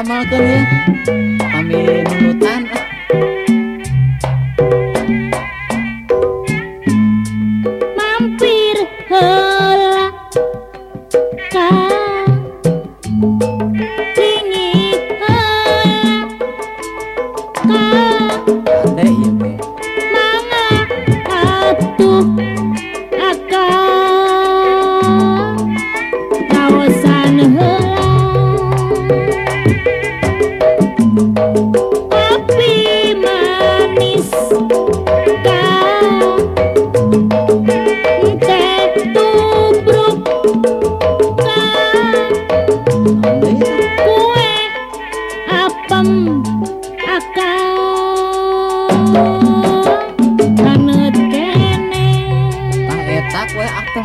assalamualaikum ya. Pamit unutan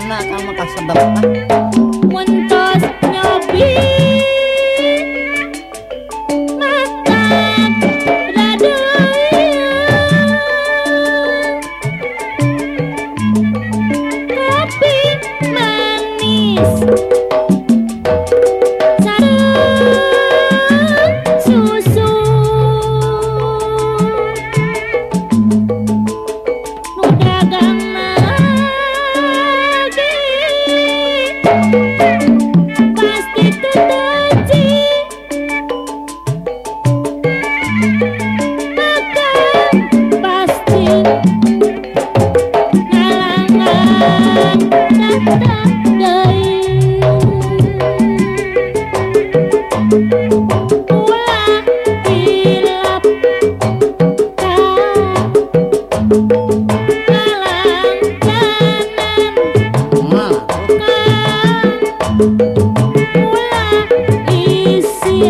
na kang makasadap na.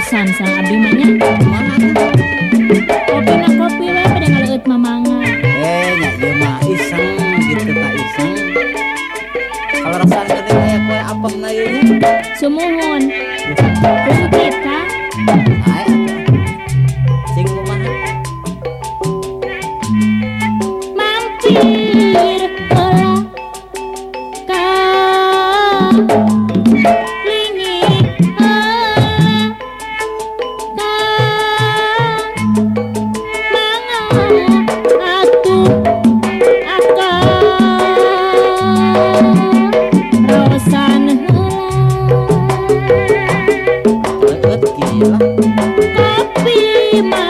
pisan sang abdi mah nya. Kopina kopi we pada ngaleut mamanga. Eh nya ieu mah iseng gitu ta iseng. Kalau rasanya teh koe apem na ieu. Sumuhun. Uhuh. kopi mah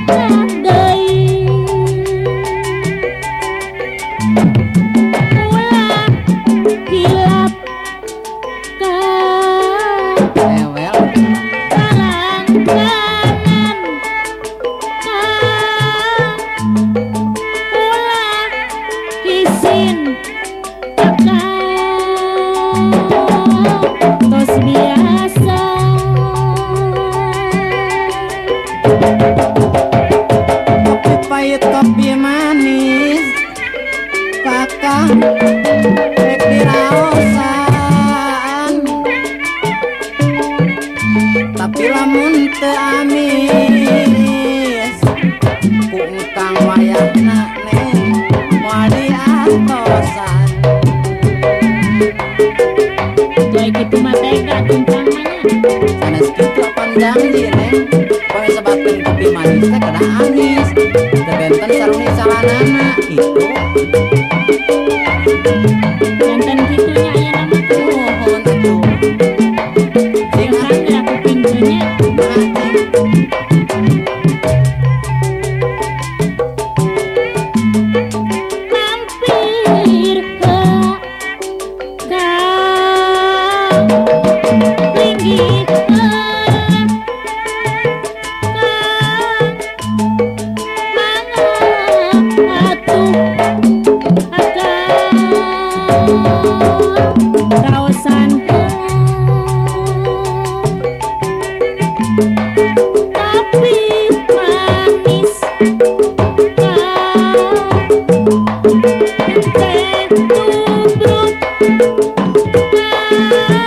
kopi pahit kopi manis kakak rek diraosan tapi lamun teu amis utang wayahna neng moal diatosan panjang di ini pada sebab kopi manis teh anis tebenten sarung di nah, itu Música